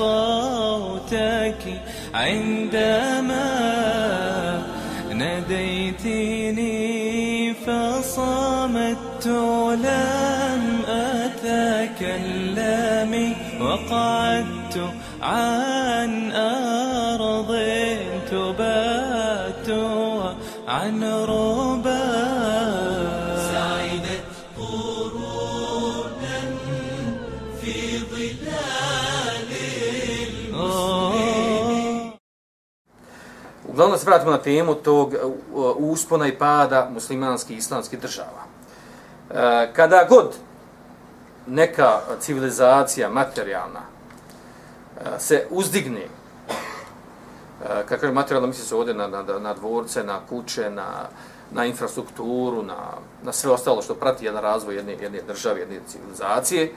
صوتك عندما ناديتني فصمت لم أتكلم وقعدت عن أرض تبات عن ربا Uglavnom se vratimo na temu tog uh, uh, uspona i pada muslimanskih i islamskih država. E, kada god neka civilizacija materijalna e, se uzdigne, e, kako je materijalno misli se ovdje na, na, na dvorce, na kuće, na, na infrastrukturu, na, na sve ostalo što prati jedan razvoj jedne, jedne države, jedne civilizacije,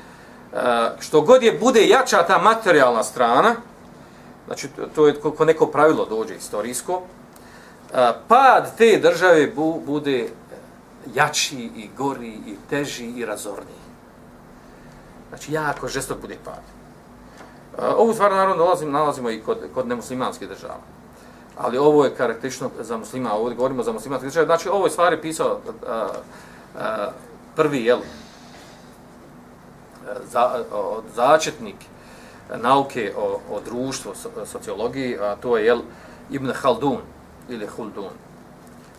što god je bude jača ta materijalna strana, znači to je ko neko pravilo dođe istorijsko, e, pad te države bu, bude jači i gori i teži i razorniji. Znači jako žestok bude pad. E, ovu stvar naravno nalazimo, nalazimo i kod, kod nemuslimanske države. Ali ovo je karakterično za muslima, ovdje govorimo za muslimanske države. Znači ovo je stvari pisao a, a, prvi, jel, za, od začetnik nauke o, o društvu, sociologiji, a to je jel, Ibn Haldun ili Huldun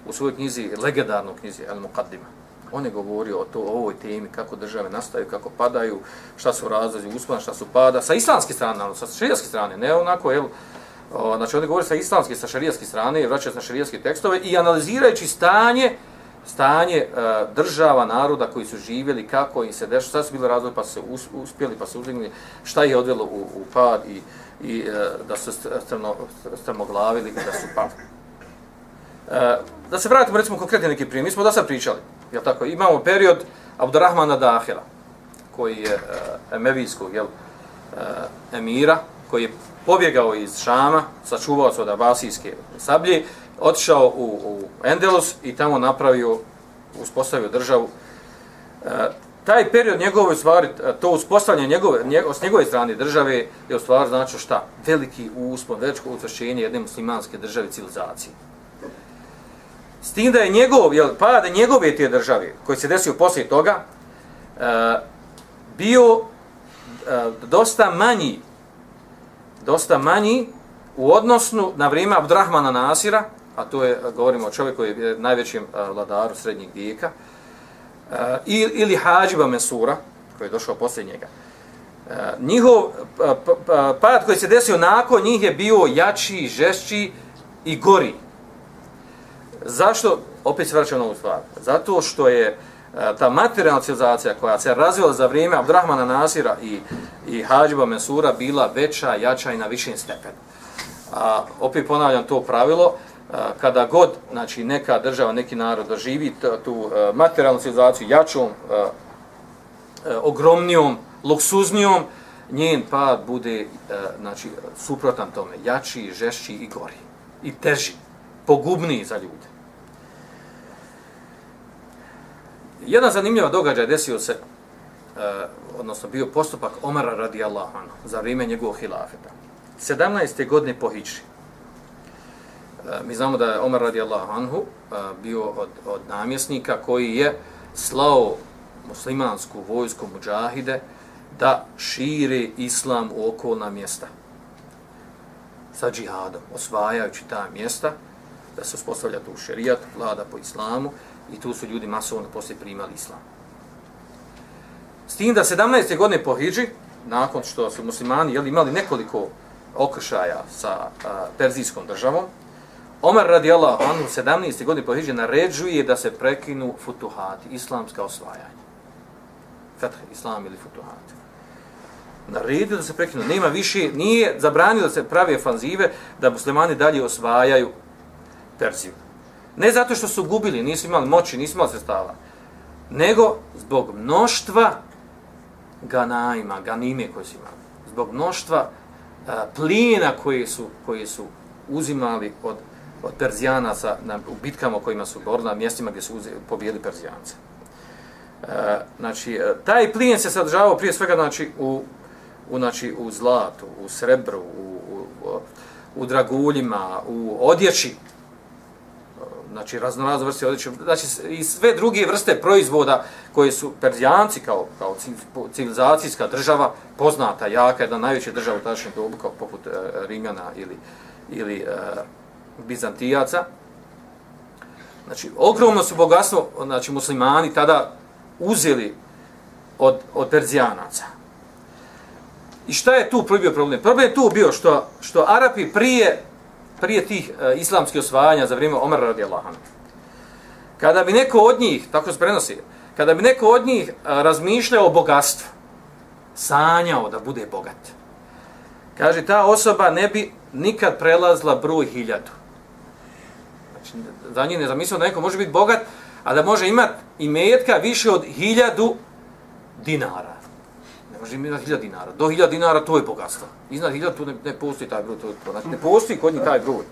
u svojoj knjizi, legendarnoj knjizi El Muqaddima. On je govorio o, to, o ovoj temi, kako države nastaju, kako padaju, šta su razlozi uspona, šta su pada, sa islamske strane, sa šarijaske strane, ne onako, jel, o, znači on je govorio sa islamske, sa šarijaske strane, vraćajući se na šarijaske tekstove i analizirajući stanje, stanje e, država, naroda koji su živjeli, kako im se dešava, šta su bili razvoj pa su se uspjeli, pa su uzdignuli, šta ih je odvelo u, u pad i, i e, da su strmo, strmoglavili i da su pali. E, da se vratimo, recimo, konkretni neki primjer. Mi smo da sad pričali, jel tako? Imamo period Abdurrahmana Dahira, koji je e, emevijskog, jel, e, emira, koji je pobjegao iz Šama, sačuvao se od Abasijske sablje, otišao u, u Endelus i tamo napravio, uspostavio državu. E, taj period njegove stvari, e, to uspostavljanje njegove, njego, s njegove strane države je u stvari znači šta? Veliki uspon, veliko utvršenje jedne muslimanske države civilizacije. S tim da je njegov, jel, pada njegove te države, koji se desio poslije toga, e, bio e, dosta manji, dosta manji u odnosu na vrijeme Abdurrahmana Nasira, a to je, govorimo o čovjeku koji je najvećim e, vladaru srednjeg vijeka, e, ili Hadžiba Mesura, koji je došao poslije njega. E, njihov pad koji se desio nakon njih je bio jači, žešći i gori. Zašto? Opet se vraćamo na ovu stvar. Zato što je ta materijalna civilizacija koja se razvila za vrijeme Abdrahmana Nasira i, i Hadžiba Mesura bila veća, jača i na višim stepenu. A, opet ponavljam to pravilo, kada god znači neka država neki narod doživi tu e, materijalnu civilizaciju jačom e, e, ogromnijom luksuznijom njen pad bude znači suprotan tome. Jači žešći i gori. I teži pogubniji za ljude. Jedan zanimljiv događaj desio se odnosno bio postupak Omara radijallahu anhu za vrijeme njegovog hilafeta. 17. godine po Hičri E, mi znamo da je Omar radijallahu anhu e, bio od, od namjesnika koji je slao muslimansku vojsku muđahide da širi islam u okolna mjesta sa džihadom, osvajajući ta mjesta, da se uspostavlja tu šerijat, vlada po islamu i tu su ljudi masovno poslije primali islam. S tim da 17. godine po Hidži, nakon što su muslimani jeli, imali nekoliko okršaja sa a, perzijskom državom, Omar radijallahu anhu 17. godini pohiđe naređuje da se prekinu futuhati, islamska osvajanja. Fetah, islam ili futuhati. naredio da se prekinu. Nema više, nije zabranio da se pravi ofanzive da muslimani dalje osvajaju Perziju. Ne zato što su gubili, nisu imali moći, nisu imali sredstava, nego zbog mnoštva ganajima, ganime koje su imali. Zbog mnoštva a, plijena koje su, koje su uzimali od, od Perzijanaca na, u bitkama kojima su borili, na mjestima gdje su uzeli, pobijeli Perzijance. E, znači, e, taj plijen se sadržavao prije svega znači, u, u, znači, u zlatu, u srebru, u, u, u draguljima, u odjeći, e, znači raznorazne vrste odjeće, znači i sve druge vrste proizvoda koje su Perzijanci kao, kao civilizacijska država, poznata, jaka, jedna najveća država u tadašnjem dobu, kao poput e, Rimljana ili, ili e, Bizantijaca. Znači, ogromno su bogatstvo, znači muslimani tada uzeli od, od Perzijanaca. I šta je tu prvi bio problem? Problem je tu bio što, što Arapi prije prije tih e, islamskih osvajanja za vrijeme Omara radijallahu anhu. Kada bi neko od njih, tako se prenosi, kada bi neko od njih uh, razmišljao o bogatstvu, sanjao da bude bogat, kaže, ta osoba ne bi nikad prelazla broj hiljadu. Znači, za njih ne zamislio da neko može biti bogat, a da može imati i metka više od hiljadu dinara Ne može imati hiljada dinara. Do hiljada dinara to je bogatstvo. Iznad hiljada tu ne, ne postoji taj broj. To, to, znači ne postoji kod njih taj broj.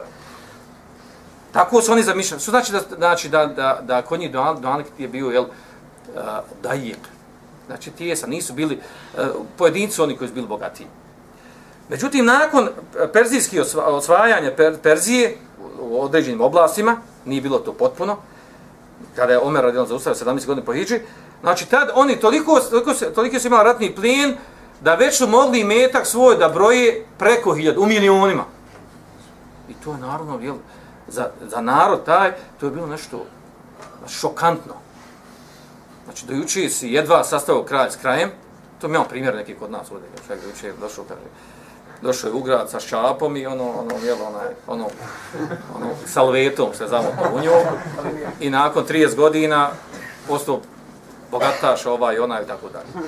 Tako su oni zamišljali. Što znači da, znači da, da, da kod njih Dualik je bio, jel, uh, je. Znači tijesa, nisu bili uh, pojedinci oni koji su bili bogatiji. Međutim, nakon perzijskih osvajanja per, Perzije u određenim oblastima, nije bilo to potpuno, kada je Omer radijalno zaustavio 17 godina po Hidži, Znači, tad oni toliko, toliko, se, toliko su imali ratni plijen, da već su mogli metak svoj da broje preko hiljada, u milionima. I to je naravno, jel, za, za narod taj, to je bilo nešto šokantno. Znači, dojuče si jedva sastavio kraj s krajem, to mi imamo primjer neki kod nas ovdje, čak do juče je došao, kaže, došao je u grad sa šapom i ono, ono, jel, onaj, ono, ono, salvetom se zamotno u nju, i nakon 30 godina postao bogataš ovaj, onaj i tako dalje.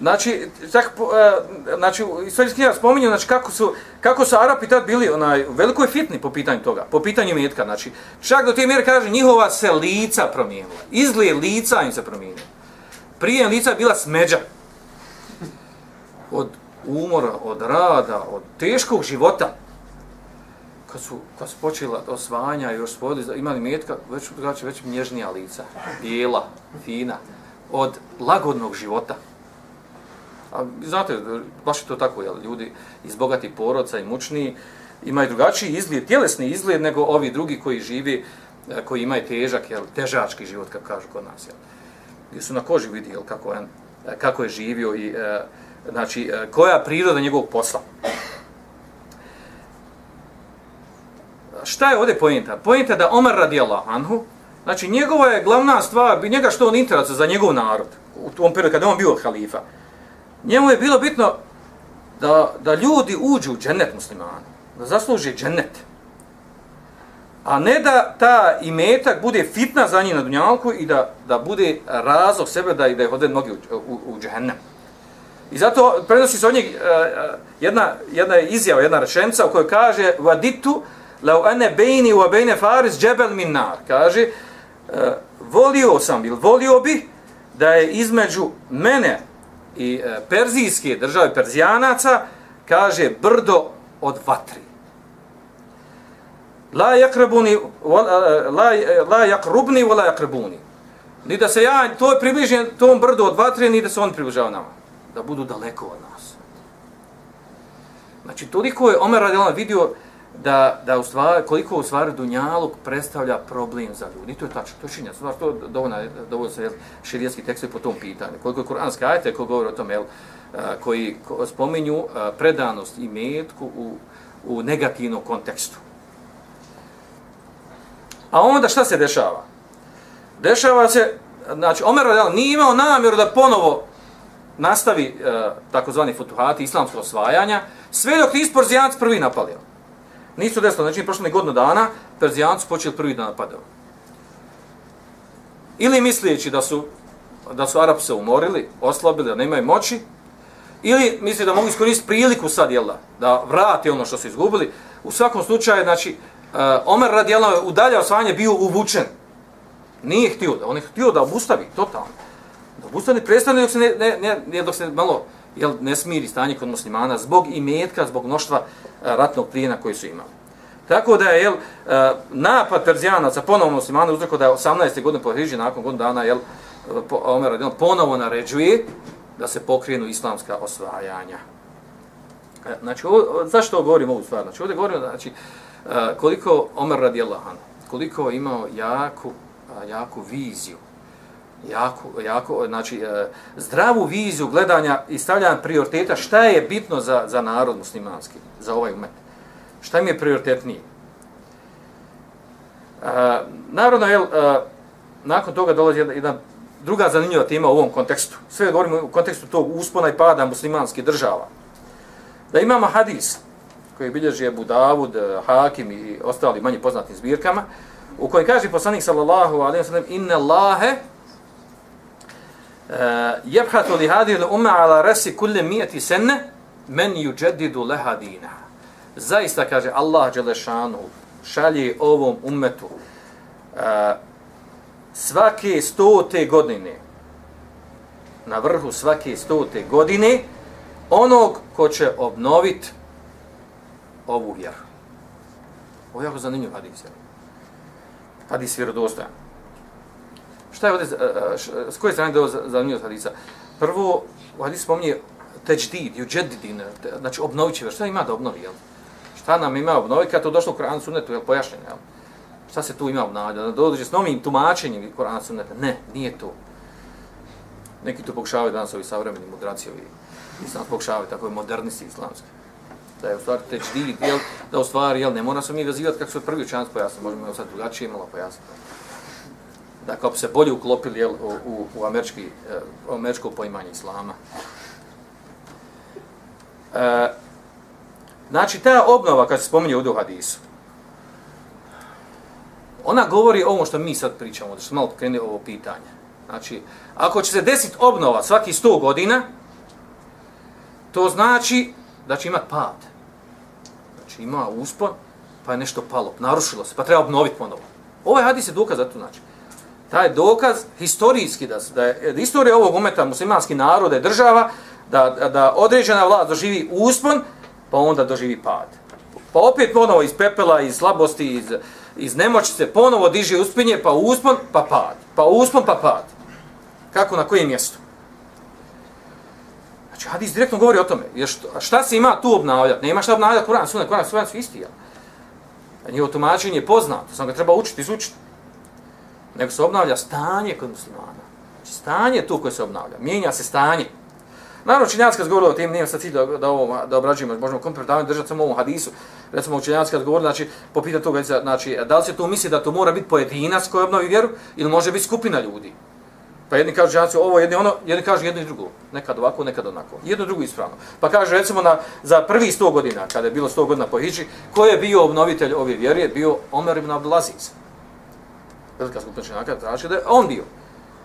Znači, tak, e, znači, istorijski knjiga spominju, znači, kako su, kako su Arapi tad bili onaj, veliko je fitni po pitanju toga, po pitanju metka, znači, čak do te mjere kaže, njihova se lica promijenila, izgled lica im se promijenila. Prije lica je bila smeđa. Od umora, od rada, od teškog života kad su, kad su počela osvanja, i još spodili, imali metka, već, drugače, već nježnija lica, bijela, fina, od lagodnog života. A znate, baš je to tako, jel, ljudi iz bogati porodca i mučni imaju drugačiji izgled, tjelesni izgled nego ovi drugi koji živi, e, koji imaju težak, jel, težački život, kako kažu kod nas, jel. Gdje su na koži vidi, jel, kako, je, e, kako je živio i, e, znači, e, koja koja priroda njegovog posla. šta je ovdje pojenta? Pojenta da Omar radijallahu anhu, znači njegova je glavna stvar, njega što on interesuje za njegov narod, u tom periodu kada on bio halifa, njemu je bilo bitno da, da ljudi uđu u džennet muslimani, da zasluži džennet. A ne da ta imetak bude fitna za njih na dunjalku i da, da bude razlog sebe da, da ih ode mnogi u, u, u džennet. I zato prenosi se od njeg uh, e, e, jedna, jedna izjava, jedna rečenica u kojoj kaže vaditu lau ene bejni u bejne faris džebel min nar. Kaže, uh, volio sam, ili volio bi da je između mene i uh, perzijske države, perzijanaca, kaže, brdo od vatri. La yakrabuni la la yakrubni wala yakrabuni. Ni da se ja to je približen tom brdu od vatre, ni da se on približava nama. Da budu daleko od nas. Znači, toliko je Omer radijalno vidio da, da u stvari, koliko u stvari Dunjaluk predstavlja problem za ljudi. To je tačno, to je šinjac. Stvar, to dovoljno, dovoljno se širijetski tekst po tom pitanju. Koliko je kuranski ajte koji govori o tom, jel, koji spominju predanost i metku u, u negativnom kontekstu. A onda šta se dešava? Dešava se, znači, Omer jel, nije imao namjeru da ponovo nastavi e, takozvani futuhati, islamsko osvajanja, sve dok nisu isporzijanci prvi napalio. Nisu desilo, znači prošlo godinu dana, Perzijanci počeli prvi da napadaju. Ili misleći da su da su Arapi se umorili, oslabili, da nemaju moći, ili misli da mogu iskoristiti priliku sad, jel da, da vrati ono što su izgubili. U svakom slučaju, znači, e, Omer radijalno je dalje osvajanje bio uvučen. Nije htio da, on je htio da obustavi, totalno. Da ne prestane dok se, ne, ne, ne, dok se malo jel, ne smiri stanje kod muslimana zbog imetka, zbog mnoštva e, ratnog plijena koji su imali. Tako da je jel, e, napad Perzijanaca ponovno muslimana uzreko da je 18. godine po Hriži, nakon godina dana, jel, e, po, Omer radijalno ponovo naređuje da se pokrenu islamska osvajanja. Znači, ovo, zašto govorim ovu stvar? Znači, ovdje govorim, znači, koliko Omer radijallahu anhu, koliko je imao jaku, jaku viziju, jako, jako, znači, e, zdravu viziju gledanja i stavljanja prioriteta, šta je bitno za, za narod muslimanski, za ovaj umet? Šta im je prioritetnije? E, Narodno, jel, e, nakon toga dolazi jedna, druga zanimljiva tema u ovom kontekstu. Sve govorimo u kontekstu tog uspona i pada muslimanskih država. Da imamo hadis koji bilježi Abu Davud, Hakim i ostali manje poznatim zbirkama, u kojem kaže poslanik sallallahu alaihi wa sallam inna Allahe Eh, jebhatu li hadir li umma ala resi kulle mijeti senne men yuđedidu leha dina. Zaista kaže Allah Đelešanu šalje ovom umetu uh, eh, svake stote godine, na vrhu svake stote godine, onog ko će obnoviti ovu vjeru. Ovo je jako zanimljiv hadis. Hadis vjerodostajan. Šta je ovdje, e, e, e, s koje strane je zanimljiv hadisa? Prvo, u hadisu spominje teđdid, juđedidin, znači obnovit će. Šta ima da obnovi, jel? Šta nam ima obnovi, kad to došlo u Koranu sunetu, jel, pojašnjeno, jel? Šta se tu ima obnavlja? Da dođe s novim tumačenjem Korana suneta? Ne, nije to. Neki to pokušavaju danas ovi savremeni mudraci, ovi islam pokušavaju, tako je modernisti islamski. Da je u stvari teđdid, jel, da u stvari, jel, ne mora se mi vezivati kako su prvi učanac pojasni, možemo sad drugačije malo pojasniti. Da kao bi se bolje uklopili jel, u, u, u američki, u američko poimanje islama. E, znači, ta obnova, kad se spominje u hadisu, ona govori o ovom što mi sad pričamo, da smo malo krene ovo pitanje. Znači, ako će se desiti obnova svaki 100 godina, to znači da će imati pad. Znači, ima uspon, pa je nešto palo, narušilo se, pa treba obnoviti ponovo. Ovaj hadis je dokaz za to znači. Taj dokaz, historijski, da, da je istorija ovog umeta, muslimanski naroda i država, da, da određena vlast doživi uspon, pa onda doživi pad. Pa opet ponovo iz pepela, iz slabosti, iz, iz nemoćice ponovo diže uspinje, pa uspon, pa pad. Pa uspon, pa pad. Kako, na kojem mjestu? Znači, hadis direktno govori o tome. Jer što, šta se ima tu obnavljati? Nema šta obnavljati Kur'an, sunet, Kur'an, sunet su isti, jel? Njihovo tumačenje je poznato, samo ga treba učiti, izučiti. Nego se obnavlja stanje kod muslimana. Znači, stanje tu koje se obnavlja. Mijenja se stanje. Naravno, učenjaci kad govorili o tim, nijem sad cilj da, da, ovo, da obrađujemo, možemo kompletno držati samo ovom hadisu. Recimo, učenjaci kad govorili, znači, po pitanju toga, znači, da li se to misli da to mora biti pojedinac koji obnovi vjeru, ili može biti skupina ljudi? Pa jedni kažu džanci ovo, jedni ono, jedni kažu jedno i drugo. Nekad ovako, nekad onako. Jedno i drugo ispravno. Pa kaže, recimo, na, za prvi 100 godina, kada je bilo 100 godina po Hidži, ko je bio obnovitelj ove vjere, bio Omer ibn Abdelaziz. Velika skupina učenjaka traži da je on bio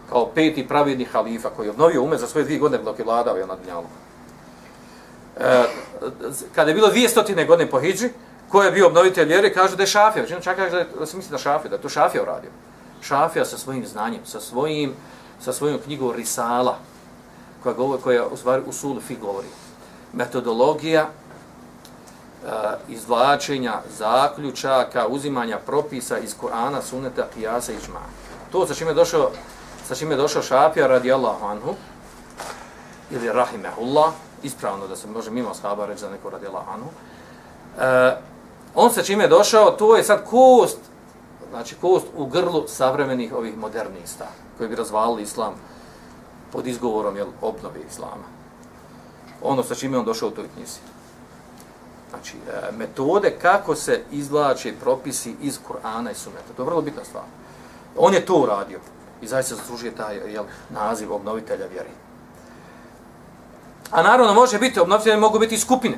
kao peti pravedni halifa koji je obnovio umet za svoje dvije godine dok je vladao je na Dunjalu. E, kada je bilo dvije stotine godine po Hidži, ko je bio obnovitelj vjere, kaže da je Šafija. Znači, Većinom čak kaže da, se misli da Šafija, da je to Šafija uradio. Šafija sa svojim znanjem, sa svojim, sa svojom knjigom Risala, koja, govori, koja u stvari u Sulfi govori. Metodologija E, izvlačenja zaključaka, uzimanja propisa iz Korana, Suneta, Kijasa i Čma. To sa čime je došao sa čime je došao Šafija radijallahu anhu, ili rahimehullah, ispravno da se može mimo shaba reći za neko radijallahu anhu, e, on sa čime je došao, to je sad kost, znači kost u grlu savremenih ovih modernista, koji bi razvalili islam pod izgovorom jel, obnove islama. Ono sa čime on došao u toj knjizi. Znači, e, metode kako se izvlače propisi iz Kur'ana i Sunneta. To je vrlo bitna stvar. On je to uradio i zaista zaslužuje taj jel, naziv obnovitelja vjeri. A naravno može biti, obnovitelji mogu biti skupine.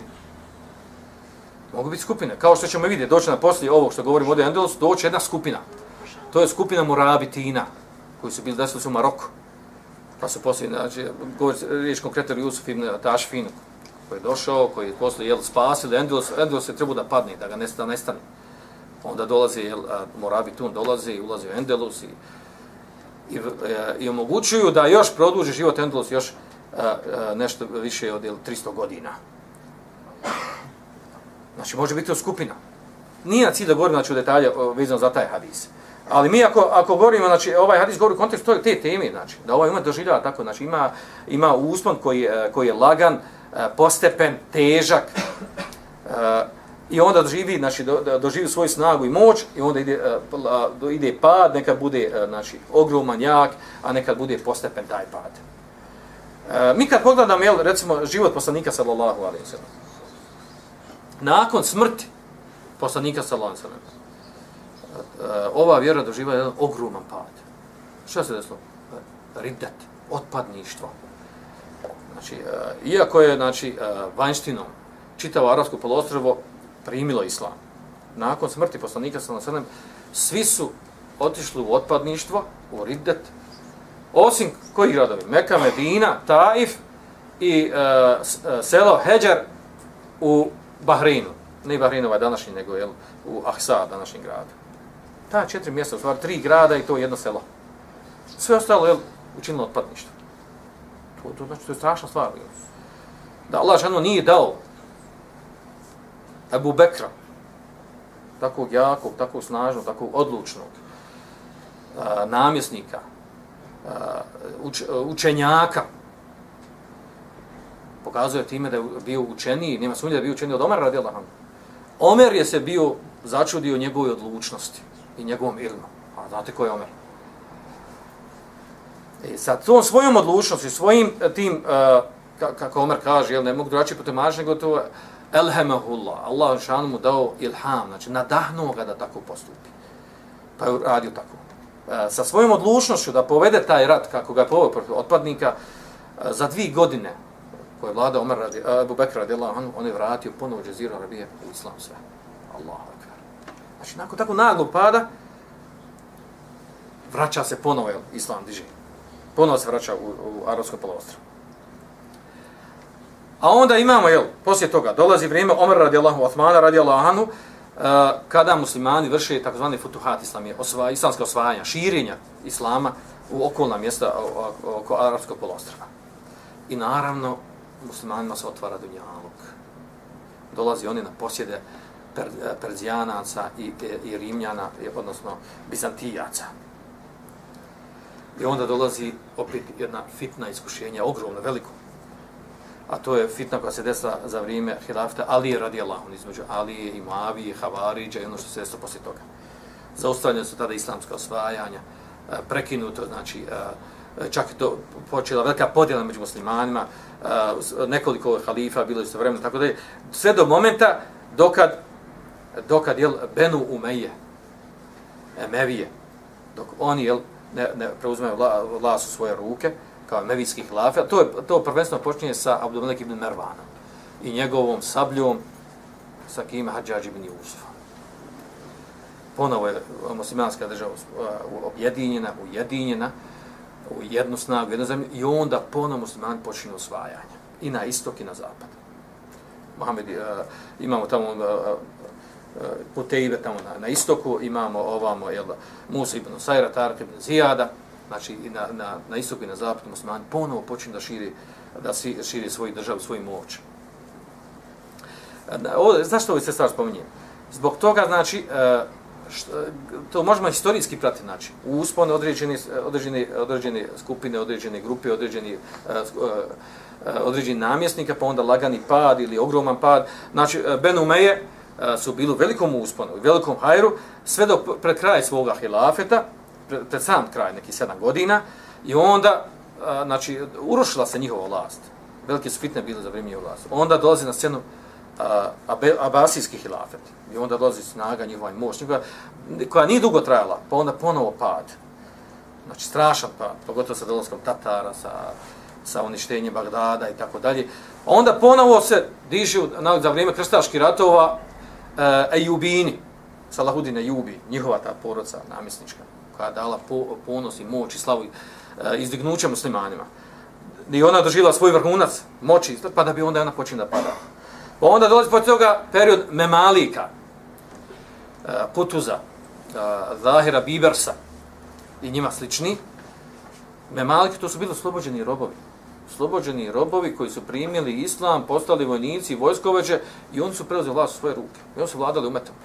Mogu biti skupine. Kao što ćemo vidjeti, doći na poslije ovog što govorimo ovdje Endelus, doći jedna skupina. To je skupina Murabitina, koji su bili desili u Maroku. Pa su poslije, znači, govori riječ konkretno Jusuf ibn Tašfin, koji je došao, koji je posle jel, spasili, Endulus, Endulus je trebao da padne, da ga nestane, nestane. Onda dolazi, jel, Morabi Tun dolazi, ulazi u Endelus i, i, e, i omogućuju da još produži život Endulus još a, a, nešto više od jel, 300 godina. Znači, može biti to skupina. Nije na cilj da govorim znači, u detalje vezano za taj hadis. Ali mi ako, ako govorimo, znači, ovaj hadis govori u kontekstu te teme, znači, da ovaj umet doživljava tako, znači, ima, ima uspon koji, e, koji je lagan, E, postepen, težak, e, i onda doživi, znači, do, doživi svoju snagu i moć, i onda ide, e, ide pad, nekad bude, znači, ogroman, jak, a nekad bude postepen taj pad. Mi kad pogledamo, jel, recimo, život poslanika, sallallahu alaihi wa sallam, nakon smrti poslanika sallallahu alejhi ve sellem ova vjera doživa jedan ogroman pad. Šta se desilo? Ridet, otpadništvo. Znači, e, iako je znači, e, vanjštinom čitavo Arabsko poluostrvo primilo islam, nakon smrti poslanika sallallahu alejhi svi su otišli u otpadništvo, u riddet, osim koji gradovi? Meka, Medina, Taif i e, e selo Heđar u Bahreinu, ne Bahreinu ovaj današnji, nego jel, u Ahsa, današnji grad. Ta četiri mjesta, u stvari tri grada i to jedno selo. Sve ostalo je učinilo otpadništvo. To, to znači, to je strašna stvar. Jel. Da Allah žano nije dao Ebu Bekra, takvog jakog, takvog snažnog, takvog odlučnog a, namjesnika, a, uč, učenjaka, pokazuje time da je bio učeniji, nema sumnje da je bio učeniji od Omera radijallahu anhu. Omer je se bio začudio njegovoj odlučnosti i njegovom ilmu. A znate ko je Omer? E, sa tom svojom odlučnosti, svojim e, tim, uh, kako Omer kaže, jel, ne mogu drugačije potemaći, nego to elhemahullah, Allah šanu mu dao ilham, znači nadahnuo ga da tako postupi. Pa je radio tako. E, sa svojom odlučnošću da povede taj rat, kako ga je poveo protiv otpadnika, e, za dvije godine, koje vlada Omer radi, e, Abu Bekr radi Allah, on, on je vratio ponovo džezira Arabije u islam sve. Allah akbar. Znači, nakon tako naglog pada, vraća se ponovo, jel, islam diže. Ponovo se vraća u, u Arabsko polostro. A onda imamo, jel, poslije toga, dolazi vrijeme Omer radi Allahu, Osmana radi Allahanu, uh, eh, kada muslimani vrše takozvani futuhat islamije, osva, islamske osvajanja, širenja islama u okolna mjesta oko Arabskog polostrava. I naravno, muslimanima se otvara dunjalog. Dolazi oni na posjede per, eh, Perzijanaca i, i Rimljana, odnosno Bizantijaca. I onda dolazi opet jedna fitna iskušenja, ogromna, veliko. A to je fitna koja se desila za vrijeme hilafta Alije radi Allahom, između Alije i Moavije, Havariđa i ono što se desilo poslije toga. Zaustavljene su tada islamska osvajanja, e, prekinuto, znači, e, čak to počela velika podjela među muslimanima, e, nekoliko halifa bilo isto vremena, tako da je sve do momenta dokad, dokad jel, Benu Umeje, Emevije, dok oni jel, ne, ne preuzmeju vlas u svoje ruke, kao emevijski hilafe, to, je, to prvenstveno počinje sa Abdulmelik ibn Mervanom i njegovom sabljom sa kime Hadžađ ibn Jusuf. Ponovo je muslimanska država uh, objedinjena, ujedinjena, u jednu snagu, jednu zemlju, i onda ponovo muslimani počinju osvajanje. I na istok i na zapad. Mohamed, uh, imamo tamo uh, uh, tamo na, na istoku, imamo ovamo, jel, Musa ibn Sajra, Tarak ibn Zijada, znači i na, na, na istoku i na zapadu muslimani ponovo počinju da širi, da si, širi svoju državu, svoju moć. Uh, zašto ovo se stvar spominje? Zbog toga, znači, e, što, to možemo historijski pratiti, znači, u uspone određene, određene, određene skupine, određene grupe, određeni, određeni namjesnika, pa onda lagani pad ili ogroman pad. Znači, Ben Umeje su bili u velikom usponu, i velikom hajru, sve do pred kraj svoga hilafeta, pred, pred sam kraj, neki sedam godina, i onda, znači, urušila se njihova vlast. Velike su fitne bile za vrijeme njihova vlast. Onda dolazi na scenu abasijski hilafet. I onda dolazi snaga njihova i moć njihova, koja nije dugo trajala, pa onda ponovo pad. Znači strašan pad, pogotovo sa dolazkom Tatara, sa, sa uništenjem Bagdada i tako dalje. Onda ponovo se dižu na, za vrijeme krstaških ratova Eh, Ejubini, Salahudin Ejubi, njihova ta porodca namjesnička, koja je dala po, ponos i moć i slavu e, izdignuće muslimanima. I ona doživjela svoj vrhunac moći, pa da bi onda ona počinila da pada. Pa onda dolazi po toga period Memalika, eh, Kutuza, e, Zahira Bibersa i njima slični. Memaliki to su bili oslobođeni robovi. Oslobođeni robovi koji su primili islam, postali vojnici, vojskoveđe i oni su preuzeli vlast u svoje ruke. I oni su vladali umetom.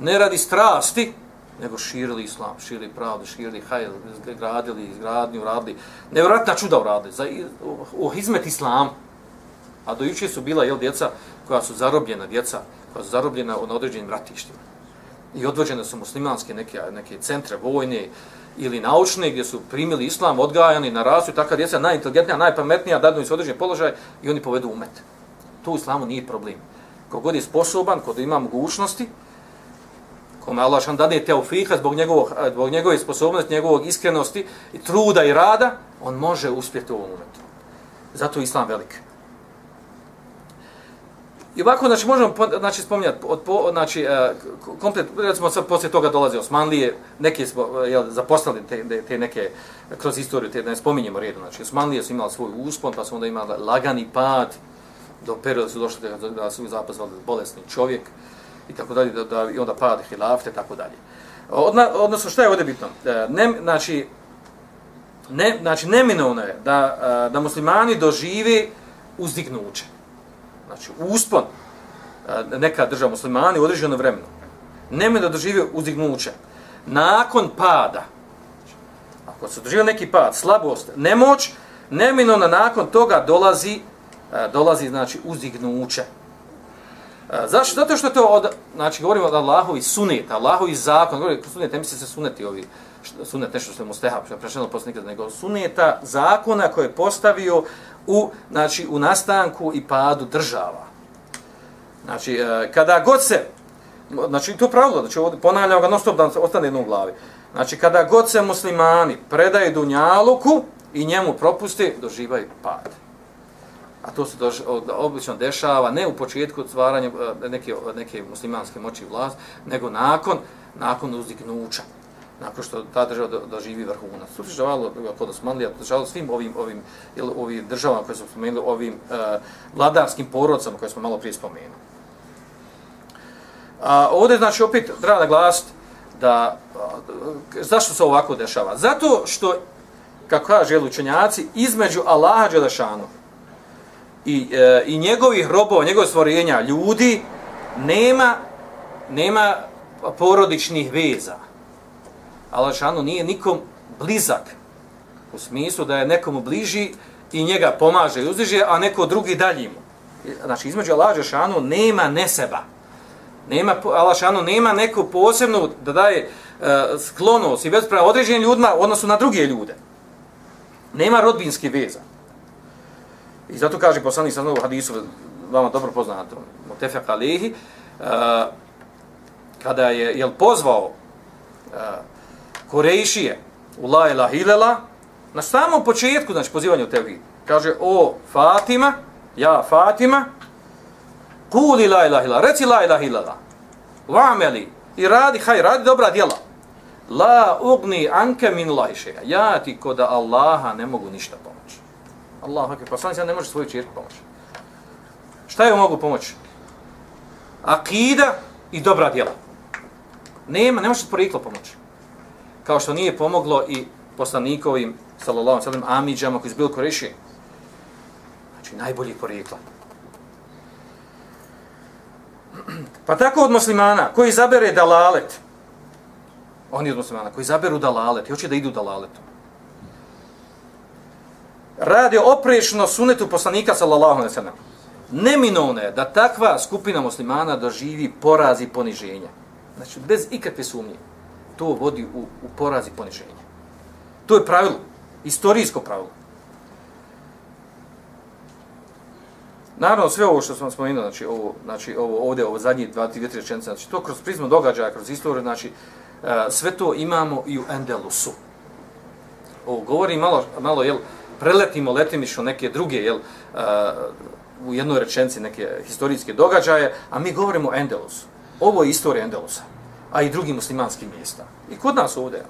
Ne radi strasti, nego širili islam, širili pravdu, širili hajl, gradili, izgradnju, radili. Nevratna čuda uradili za, u, u izmet islam. A do juče su bila jel, djeca koja su zarobljena, djeca koja su zarobljena na određenim ratištima. I odvođene su muslimanske neke, neke centre vojne ili naučne gdje su primili islam, odgajani na rasu i takva djeca najinteligentnija, najpametnija, dadnu im se određen položaj i oni povedu umet. To u islamu nije problem. Kogod je sposoban, kod ima mogućnosti, kome Allah šan dade teofiha zbog, njegovog, zbog njegove sposobnosti, njegovog iskrenosti i truda i rada, on može uspjeti u ovom umetu. Zato je Islam velik. I ovako, znači, možemo znači, spominjati, od, po, znači, e, komplet, recimo, sad poslije toga dolaze Osmanlije, neke smo e, jel, zaposlali te, te neke, kroz istoriju, te, da ne spominjemo redu, znači, Osmanlije su imali svoj uspon, pa su onda imali lagani pad, do perioda su došli da, da su zapazvali bolesni čovjek, i tako dalje, da, da i onda pad hilafte, i tako dalje. Odna, odnosno, šta je ovdje bitno? E, ne, znači, ne, znači, neminovno je da, da muslimani dožive uzdignuće. Znači, uspon e, neka država muslimani u određeno vremenu. Nemoj da dožive uzdignuće. Nakon pada, znači, ako se dožive neki pad, slabost, nemoć, neminovno nakon toga dolazi, e, dolazi znači, uzdignuće. E, zašto? Zato što to od, znači govorimo od Allahovi sunet, Allahovi zakon, govorimo sunet, ne misli se suneti ovi, sunet nešto što je mustehab, što je prešeno posle nikada, nego suneta zakona koje je postavio u, znači, u nastanku i padu država. Znači, e, kada god se, znači to pravilo, znači ovdje ga non stop da ostane jedno u glavi. Znači, kada god se muslimani predaju dunjaluku i njemu propusti, doživaju pad a to se dož, obično dešava ne u početku stvaranja e, neke, neke muslimanske moći vlast, nego nakon, nakon uzdignuća, nakon što ta država do, doživi vrhunac. To se žavalo kod Osmanlija, to se svim ovim, ovim, ovim državama koje smo spomenuli, ovim uh, vladarskim porodcama koje smo malo prije spomenuli. A, ovdje, znači, opet treba da glasiti da, a, zašto se ovako dešava? Zato što, kako kaže učenjaci, između Allaha Đelešanu, i, e, i njegovih robova, njegove stvorenja, ljudi, nema, nema porodičnih veza. Allah nije nikom blizak. U smislu da je nekomu bliži i njega pomaže i uzdiže, a neko drugi dalji mu. Znači, između Allah šanu nema neseba. Nema, Allah šanu nema neku posebnu da daje uh, sklonost i vez prema određenim ljudima odnosu na druge ljude. Nema rodbinski veza. I zato kaže poslanik sa alejhi hadisu vama dobro poznato, mutafaq alejhi, uh, e, kada je jel pozvao uh, Kurejšije u la ilaha illallah na samom početku znači pozivanja u tevhid. Kaže o Fatima, ja Fatima, kuli la ilaha illallah, reci la ilaha illallah. Va'meli i radi haj, radi dobra djela. La ugni anke min lajšeja. Ja ti kod Allaha ne mogu ništa pomoći. Allah, pa poslanik ne može svoju čirku pomoći. Šta je mogu pomoći? Akida i dobra djela. Nema, ne može poriklo pomoći. Kao što nije pomoglo i poslanikovim, sallallahu sallam, amidžama koji su bili koreši. Znači, najbolji porijekla. Pa tako od muslimana koji izabere dalalet, oni od muslimana koji izaberu dalalet i hoće da idu dalaletom, radi oprečno sunetu poslanika sallallahu alejhi ve sellem. Neminovno je da takva skupina muslimana doživi poraz i poniženje. Znači, bez ikakve sumnje, to vodi u, u poraz i poniženje. To je pravilo, istorijsko pravilo. Naravno, sve ovo što smo spomenuli, znači, ovo, znači, ovo ovdje, ovo zadnji dva, tri, tri rečenice, znači, to kroz prizmu događaja, kroz istoriju, znači, e, sve to imamo i u Endelusu. Ovo govori malo, malo, jel, preletimo letimično neke druge, jel, e, u jednoj rečenci neke historijske događaje, a mi govorimo o Endelusu. Ovo je istorija Endelusa, a i drugim muslimanskim mjesta. I kod nas ovdje.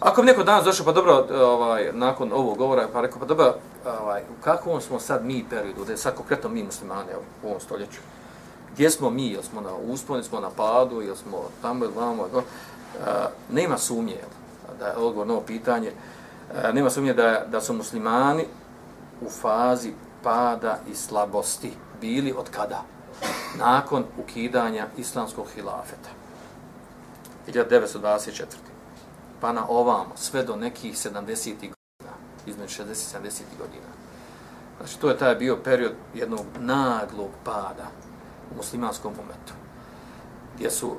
Ako bi neko danas došao, pa dobro, ovaj, nakon ovog govora, pa rekao, pa dobro, ovaj, u kakvom smo sad mi periodu, da je sad konkretno mi muslimani u ovom stoljeću, gdje smo mi, jel smo na usponi, smo na padu, jel smo tamo jel vamo, jel, e, nema sumnje, jel, da je odgovor na ovo pitanje, a, nema sumnje da, da su muslimani u fazi pada i slabosti bili od kada? Nakon ukidanja islamskog hilafeta. 1924 pa na ovamo, sve do nekih 70. godina, između 60 i 70. godina. Znači, to je taj bio period jednog naglog pada u muslimanskom umetu, gdje su uh,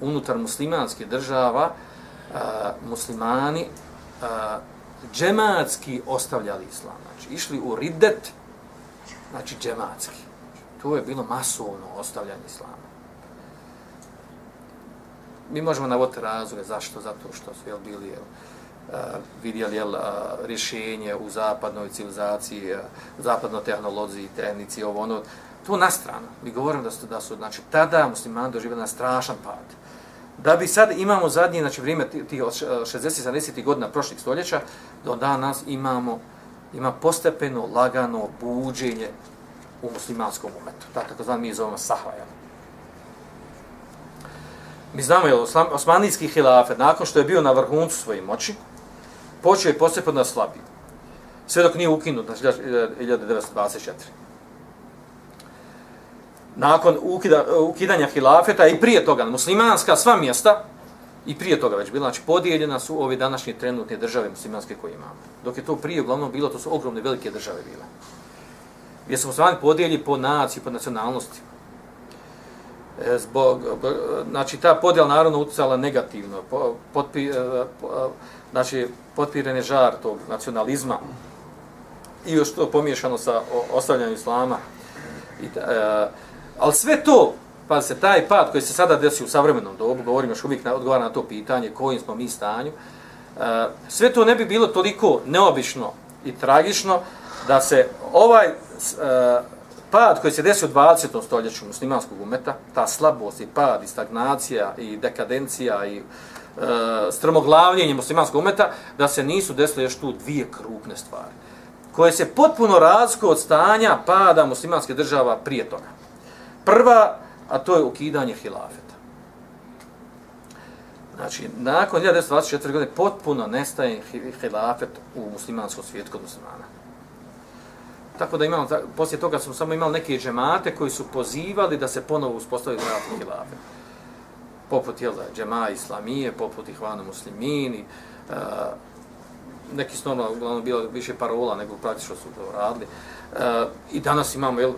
unutar muslimanske država uh, muslimani uh, džematski ostavljali islam. Znači, išli u ridet, znači džematski. To je bilo masovno ostavljanje islama mi možemo navoditi razloge zašto, zato što su jel, bili jel, uh, vidjeli jel, uh, rješenje u zapadnoj civilizaciji, e, uh, zapadnoj tehnologiji, tehnici, ovo ono, to na stranu. Mi govorimo da su, da su znači, tada muslimani doživjeli na strašan pad. Da bi sad imamo zadnje, znači vrijeme tih 60-70 godina prošlih stoljeća, do danas imamo ima postepeno, lagano buđenje u muslimanskom umetu. Tako znam mi zovemo sahva, jel? Mi znamo je osmanijski hilafet, nakon što je bio na vrhuncu svoje moći, počeo je postepeno da slabi. Sve dok nije ukinut znači, na 1924. E, nakon ukida, ukidanja hilafeta i prije toga, muslimanska sva mjesta, i prije toga već bila, znači podijeljena su ove današnje trenutne države muslimanske koje imamo. Dok je to prije uglavnom bilo, to su ogromne velike države bile. Gdje su muslimani podijeli po naciji, po nacionalnosti. E, zbog, e, znači ta podjela naravno utjecala negativno, potpi, e, e, znači potpiren je žar tog nacionalizma i još to pomiješano sa ostavljanjem islama. I, e, ali sve to, pa se taj pad koji se sada desi u savremenom dobu, govorim još uvijek na, odgovara na to pitanje kojim smo mi stanju, e, sve to ne bi bilo toliko neobično i tragično da se ovaj E, pad koji se desio u 20. stoljeću muslimanskog umeta, ta slabost i pad i stagnacija i dekadencija i e, strmoglavljenje muslimanskog umeta, da se nisu desile još tu dvije krupne stvari, koje se potpuno razko od stanja pada muslimanske država prije toga. Prva, a to je ukidanje hilafeta. Znači, nakon 1924. godine potpuno nestaje hilafet u muslimanskom svijetu kod muslimana. Tako da imamo, poslije toga smo samo imali neke džemate koji su pozivali da se ponovo uspostavi vratni hilafe. Poput jel, džema islamije, poput ihvanu muslimini, uh, neki su normalno, uglavnom bilo više parola nego praktično su to radili. Uh, I danas imamo, jel,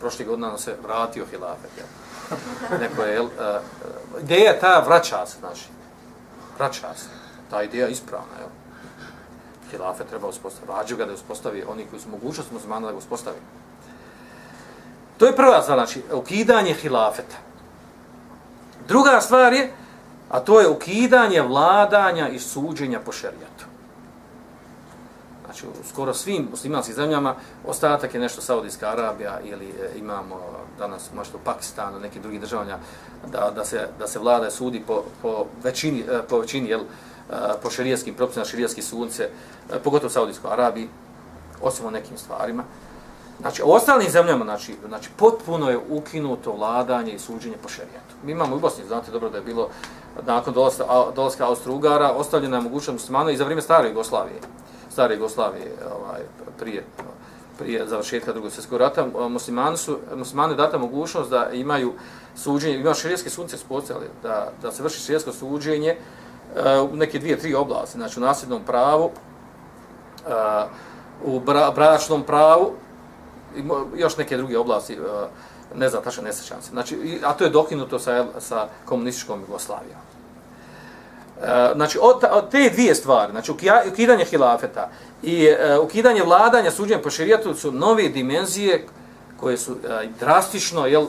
prošle godine se vratio hilafet, Jel. Neko je, jel, uh, ideja ta vraća se, znači, vraća se. Ta ideja ispravna, jel hilafe treba uspostaviti. Vađu ga da uspostavi oni koji su mogućnost muslimana da ga uspostavi. To je prva stvar, znači, ukidanje hilafeta. Druga stvar je, a to je ukidanje vladanja i suđenja po šerijatu. Znači, u skoro svim muslimanskim zemljama, ostatak je nešto Saudijska Arabija ili e, imamo danas možda u Pakistanu, neki drugi državanja, da, da, se, da se vlada sudi po, po većini, e, po većini jel, po šerijskim propisima, šerijski sunce, pogotovo u Saudijskoj Arabiji, osim o nekim stvarima. Znači, u ostalim zemljama, znači, znači, potpuno je ukinuto vladanje i suđenje po šerijetu. Mi imamo u Bosni, znate dobro da je bilo nakon dolaska, dolaska Austro-Ugara, ostavljena je mogućnost muslimana i za vrijeme stare Jugoslavije, stare Jugoslavije, ovaj, prije, prije završetka drugog svjetskog rata, muslimani su, muslimani data mogućnost da imaju suđenje, imaju šerijski sunce spostali, da, da se vrši šerijsko suđenje, u neke dvije, tri oblasti, znači u nasljednom pravu, e, u bra, bračnom pravu, i još neke druge oblasti, e, ne znam, tačno ne sjećam se. Znači, a to je dokinuto sa, sa komunističkom Jugoslavijom. E, znači, od, od te dvije stvari, znači ukidanje hilafeta i uh, ukidanje vladanja suđenja po šerijatu su nove dimenzije koje su uh, drastično, jel, uh,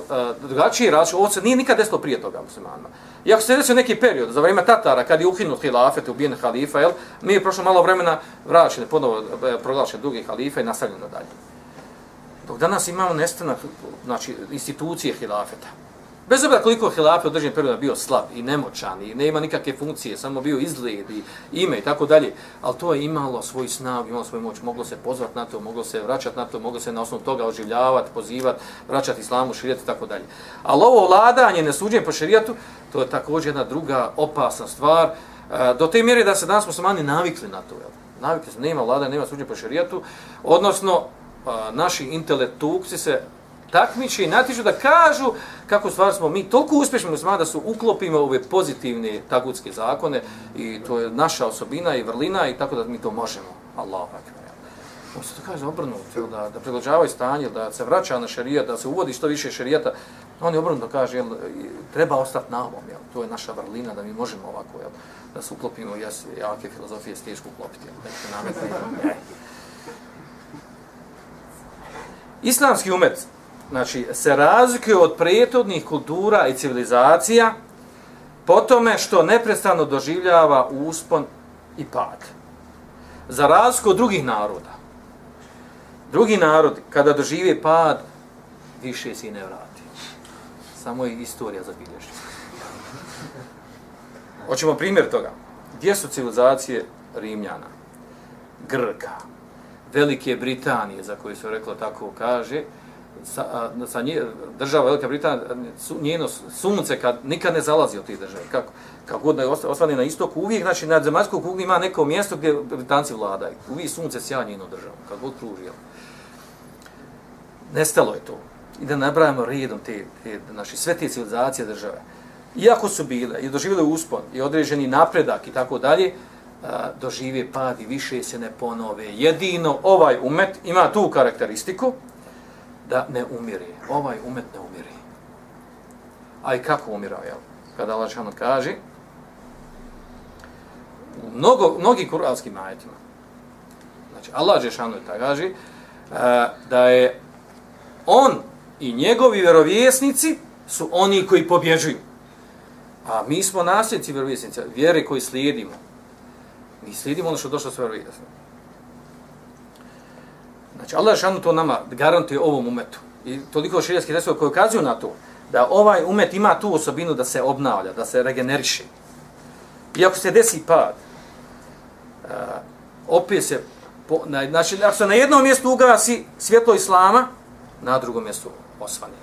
drugačije različite. Ovo se nije nikad desilo prije toga muslimanima. Iako se desio neki period, za vrijeme Tatara, kad je uhinut hilafet, ubijen halifa, jel, mi je prošlo malo vremena vraćene, ponovo e, proglašene drugi halife i nastavljeno dalje. Dok danas imamo nestanak, znači, institucije hilafeta. Bez obzira koliko hilafe u određenim periodima bio slab i nemoćan i nema nikakve funkcije, samo bio izgled i ime i tako dalje, ali to je imalo svoj snagu, imalo svoju moć, moglo se pozvati na to, moglo se vraćati na to, moglo se na osnovu toga oživljavati, pozivati, vraćati islamu, širijati i tako dalje. Ali ovo vladanje, nesuđenje po širijatu, to je također jedna druga opasna stvar, e, do te mjere da se danas muslimani navikli na to. Jel? Navikli se, nema vladanja, nema suđenja po širijatu, odnosno e, naši intelektukci se takmiče i natiču da kažu kako stvar smo mi toliko uspješni muslimani da su uklopimo ove pozitivne tagutske zakone i to je naša osobina i vrlina i tako da mi to možemo. Allahu akbar. On se to kaže obrnuto, da, da prilađavaju stanje, da se vraća na šerijat, da se uvodi što više šerijata. On je obrnuto kaže, jel, treba ostati na ovom, jel, to je naša vrlina, da mi možemo ovako, jel, da se uklopimo, jes, jake filozofije, s teško uklopiti, jel, da. Islamski umet, znači, se razlikuju od prijetodnih kultura i civilizacija po tome što neprestano doživljava uspon i pad. Za razliku od drugih naroda. Drugi narod, kada dožive pad, više se ne vrati. Samo je istorija zabilježi. Hoćemo primjer toga. Gdje su civilizacije Rimljana? Grka. Velike Britanije, za koje se reklo tako kaže, sa, sa nje, država Velika Britanija, su, njeno sunce kad nikad ne zalazi od tih države. Kako? Kako god da je osvane na istoku, uvijek, znači, na zemaljskoj kugli ima neko mjesto gdje Britanci vladaju. Uvijek sunce sja njenu državu, kad god kruži. Nestalo je to. I da nabrajamo redom te, te znači, sve te civilizacije države. Iako su bile i doživjeli uspon i određeni napredak i tako dalje, dožive pad i više se ne ponove. Jedino ovaj umet ima tu karakteristiku, da ne umire. Ovaj umet ne umire. A i kako umira, jel? Kada Allah Žešanu kaže, u mnogo, mnogim kuralskim ajetima, znači Allah Žešanu je ta kaže, e, da je on i njegovi vjerovjesnici su oni koji pobježuju. A mi smo nasljednici vjerovjesnica, vjere koji slijedimo. Mi slijedimo ono što je došlo s vjerovjesnicima. Znači, Allah šanu to nama garantuje ovom umetu. I toliko širijskih tekstova koji ukazuju na to, da ovaj umet ima tu osobinu da se obnavlja, da se regeneriše. I ako se desi pad, uh, opet se, po, na, znači, ako se na jednom mjestu ugasi svjetlo Islama, na drugom mjestu osvane.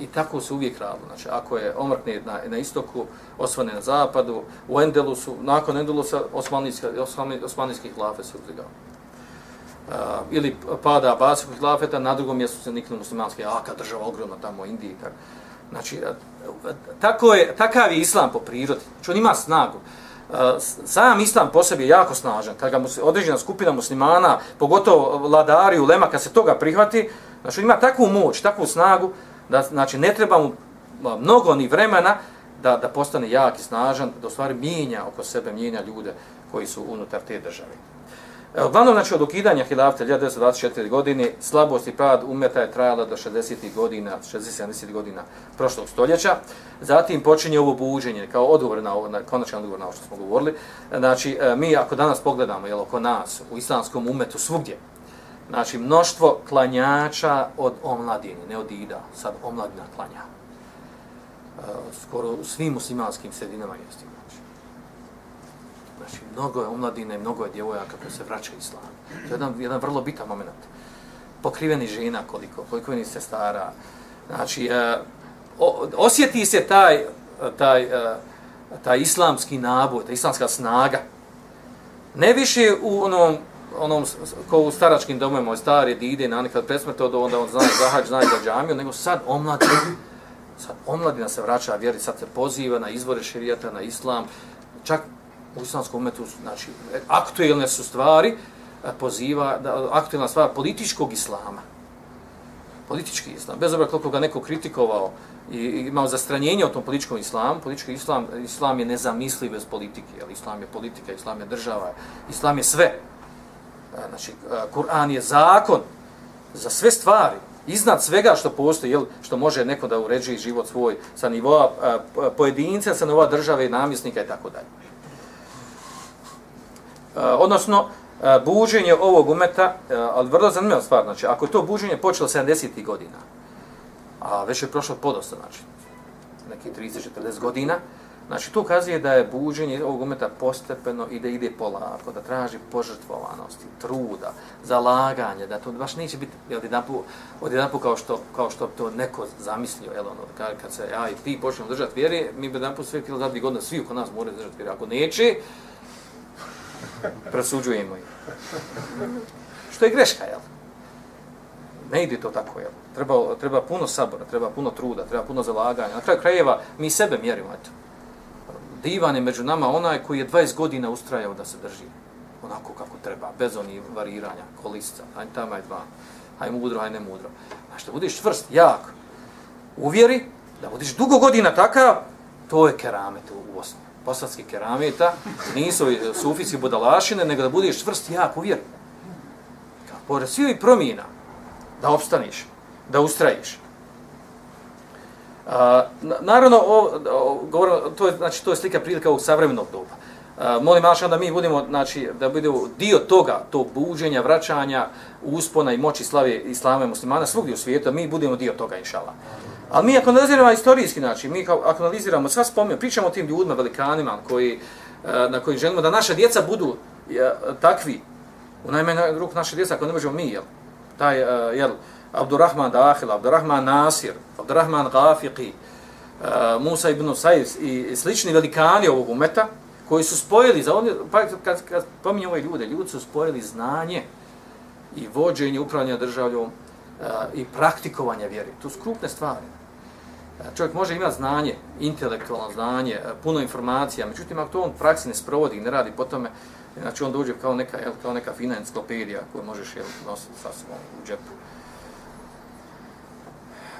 I tako se uvijek radilo. Znači, ako je omrkne na, na istoku, osvane na zapadu, u Endelusu, nakon Endelusa, osmanijski, osmanijski hlafe se uzdigao uh, ili pada Abbasijskog hilafeta, na drugom mjestu se nikne muslimanske jaka država, ogromna tamo u Indiji. Tako. Znači, uh, tako je, takav je islam po prirodi. Znači, on ima snagu. Uh, sam islam po sebi je jako snažan. Kad ga određena skupina muslimana, pogotovo vladari u Lema, kad se toga prihvati, znači, ima takvu moć, takvu snagu, da znači, ne treba mu mnogo ni vremena da, da postane jak i snažan, da u stvari mijenja oko sebe, mijenja ljude koji su unutar te države. E, uglavnom, znači, od ukidanja hilafta 1924. godine, slabost i pad umeta je trajala do 60. godina, 60-70. godina prošlog stoljeća. Zatim počinje ovo buđenje, kao odgovor na na, konačan odgovor na ovo što smo govorili. Znači, e, mi ako danas pogledamo, jel, oko nas, u islamskom umetu svugdje, znači, mnoštvo klanjača od omladine, ne od ida, sad omladina klanja. E, skoro u svim muslimanskim sredinama jesti. Znači, mnogo je omladine, mnogo je djevojaka koji se vraćaju islamu. To je jedan, jedan vrlo bitan moment. Pokriveni žena koliko, koliko je se stara. Znači, uh, osjeti se taj, taj, uh, taj islamski naboj, ta islamska snaga. Ne više u onom, onom ko u staračkim domovima, moj stari dide, na nekad presmrte, onda on zna za hađ, zna za džamiju, nego sad omladina, sad omladina se vraća, vjeri, sad se poziva na izvore širijata, na islam, čak u islamskom umetu, znači, aktuelne su stvari, poziva, da, aktuelna stvar političkog islama. Politički islam. Bez obra koliko ga neko kritikovao i imao zastranjenje o tom političkom islamu, politički islam, islam je nezamisliv bez politike, jer islam je politika, islam je država, islam je sve. Znači, Kur'an je zakon za sve stvari, iznad svega što postoji, jel, što može neko da uređuje život svoj sa nivoa pojedinca, sa nivoa države, namjesnika i tako dalje. Eh, odnosno eh, buđenje ovog umeta, eh, ali vrlo zanimljiva stvar, znači, ako to buđenje počelo 70. godina, a već je prošlo podosta, znači, neki 30-40 godina, Znači, to ukazuje da je buđenje ovog umeta postepeno i da ide polako, da traži požrtvovanosti, truda, zalaganje, da to baš neće biti od jedan put, od jedan put kao, što, kao što to neko zamislio, jel, ono, kad, kad se ja i ti počnemo držati vjere, mi bi jedan put sve kilo zadnjih godina, svi oko nas moraju držati vjere. Ako neće, presuđujemo ih. Što je greška, jel? Ne ide to tako, jel? Treba, treba puno sabora, treba puno truda, treba puno zalaganja. Na kraju krajeva mi sebe mjerimo, eto divan je među nama onaj koji je 20 godina ustrajao da se drži onako kako treba, bez onih variranja, kolisca, hajde tamo, hajde dva, hajde mudro, hajde ne mudro. Znači, da budiš čvrst, jak, uvjeri, da budiš dugo godina takav, to je keramet u Bosni. Posladski kerameta, nisu eh, sufijski budalašine, nego da budeš čvrst, jak, uvjeri. Pored svih promjena, da opstaniš, da ustrajiš, A, naravno, o, o, govorim, to je, znači, to je slika prilika ovog savremenog doba. A, molim Alšan da mi budemo, znači, da budemo dio toga, tog buđenja, vraćanja, uspona i moći slave islama i muslimana svugdje u svijetu, mi budemo dio toga, inšala. Ali mi ako analiziramo istorijski način, mi kao, ako analiziramo sva spomen, pričamo o tim ljudima, velikanima, koji, eh, na koji želimo da naša djeca budu eh, takvi, u najmanju ruk naše djeca, ako ne možemo mi, jel, taj, eh, jel, Abdurrahman Dahil, Abdurrahman Nasir, Abdurrahman Gafiqi, Musa ibn Sajs i slični velikani ovog umeta, koji su spojili, za oni, pa kad, kad pominju ove ljude, ljudi su spojili znanje i vođenje upravljanja državljom i praktikovanje vjeri. To su krupne stvari. Čovjek može imati znanje, intelektualno znanje, puno informacija, međutim, ako to on praksi ne sprovodi ne radi po tome, znači on dođe kao neka, jel, kao neka fina enciklopedija koju možeš jel, nositi sa sobom u džepu.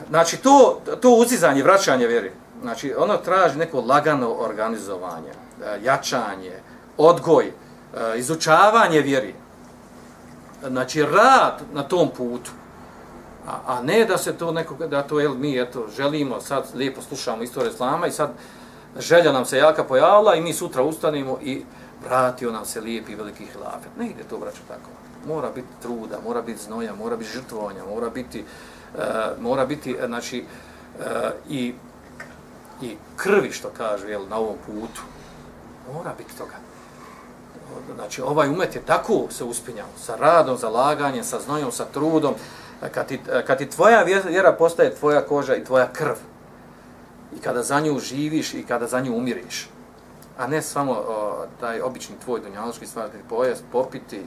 Znači, to, to uzizanje, vraćanje vjeri, znači, ono traži neko lagano organizovanje, e, jačanje, odgoj, e, izučavanje vjeri. Znači, rad na tom putu. A, a ne da se to nekog, da to jel, mi eto, želimo, sad lijepo slušamo istoriju Islama i sad želja nam se jaka pojavila i mi sutra ustanemo i vratio nam se lijepi veliki hilafet. Ne ide to, braćo, tako. Mora biti truda, mora biti znoja, mora biti žrtvovanja, mora biti uh, mora biti e, znači uh, i i krvi što kaže jel na ovom putu mora biti toga znači ovaj umet je tako se uspinjao sa radom zalaganjem sa znojom sa trudom E, kad ti, e, kad ti tvoja vjera postaje tvoja koža i tvoja krv i kada za nju živiš i kada za nju umiriš a ne samo o, taj obični tvoj dunjaloški stvar da pojest, popiti,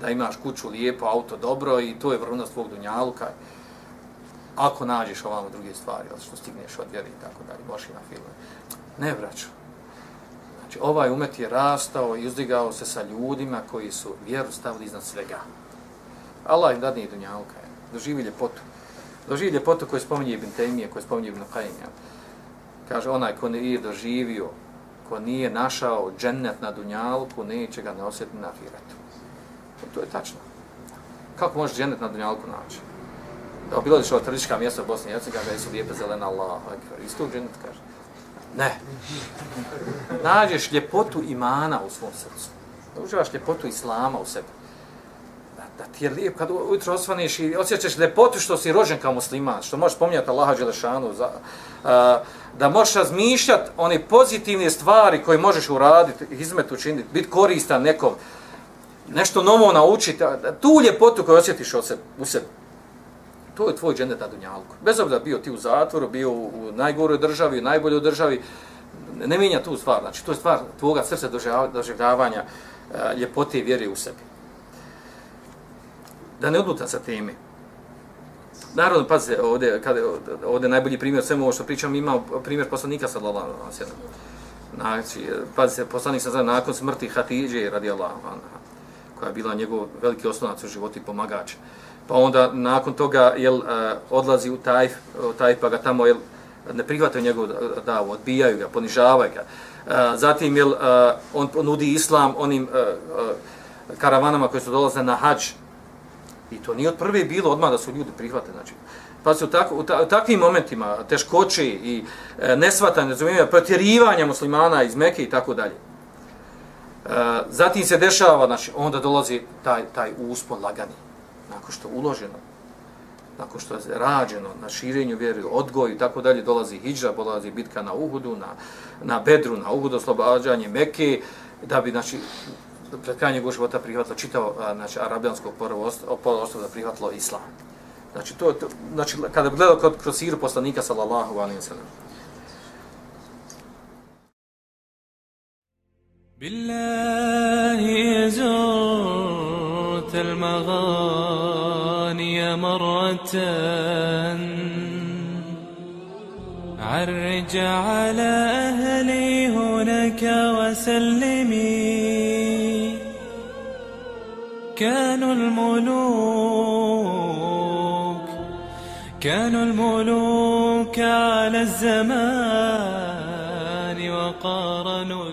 da imaš kuću lijepo, auto dobro i to je vrhunac tvog dunjaluka ako nađeš ovamo druge stvari, ali što stigneš od vjeri i tako dalje, boši na filme. Ne, vraću. Znači, ovaj umet je rastao i uzdigao se sa ljudima koji su vjeru stavili iznad svega. Allah im dadne i dunjaluka. Doživi ljepotu. Doživi ljepotu koju spominje Ibn Taymije, koju spominje Ibn Qayyim. Kaže, onaj ko nije doživio, ko nije našao džennet na dunjalku, neće ga ne osjetiti na ahiretu. To je tačno. Kako možeš džennet na dunjalku naći? da obilaziš ova tradička mjesta u Bosni i Hercegovini, kaže, su lijepe zelena Allah, isto džennet kaže. Ne. Nađeš ljepotu imana u svom srcu. Da uživaš ljepotu islama u sebi. Da, ti je lijep kad ujutro osvaniš i osjećaš ljepotu što si rođen kao musliman, što možeš spominjati Allaha Đelešanu, za, uh, da možeš razmišljati one pozitivne stvari koje možeš uraditi, izmet učiniti, biti koristan nekom, nešto novo naučiti, tu ljepotu koju osjetiš od sebe, u sebi, to je tvoj džennet na Dunjalku. Bez obzira bio ti u zatvoru, bio u najgoroj državi, u najboljoj državi, ne mijenja tu stvar. Znači, to je stvar tvoga srca doživljavanja ljepote i vjere u sebi. Da ne odlutam sa teme. Naravno, pazite, ovdje, kada, ovdje najbolji primjer, svemu ovo što pričam, ima primjer poslanika sa Lala. Znači, pazite, poslanik sam znam, nakon smrti Hatidže radi Allah, koja je bila njegov veliki osnovac u životu i pomagač. Pa onda nakon toga jel, eh, odlazi u Tajf, u Tajf pa ga tamo jel, ne prihvataju njegov davu, odbijaju ga, ponižavaju ga. Eh, zatim jel, eh, on nudi islam onim karavanama koji su dolaze na hađ. I to nije od prve bilo odmah da su ljudi prihvate. Znači, pa su tako, u, ta, u takvim momentima teškoći i e, nesvatanje, razumijevanja, protjerivanja muslimana iz Meke i tako dalje. E, zatim se dešava, znači, onda dolazi taj, taj uspon lagani nakon što uloženo nakon što je rađeno na širenju vjere, odgoj i tako dalje, dolazi hijđa, dolazi bitka na Uhudu, na, na Bedru, na Uhudu, oslobađanje Mekke, da bi, znači, pred krajnje go života prihvatilo čitavo, znači, arabijansko polovostvo da prihvatilo islam. Znači, to, to, znači, kada bi gledao kroz siru poslanika, sallallahu alaihi wa sallam, بالله زرت المغاني مرة عرج على أهلي هناك وسلمي كانوا الملوك كانوا الملوك على الزمان وقارنوا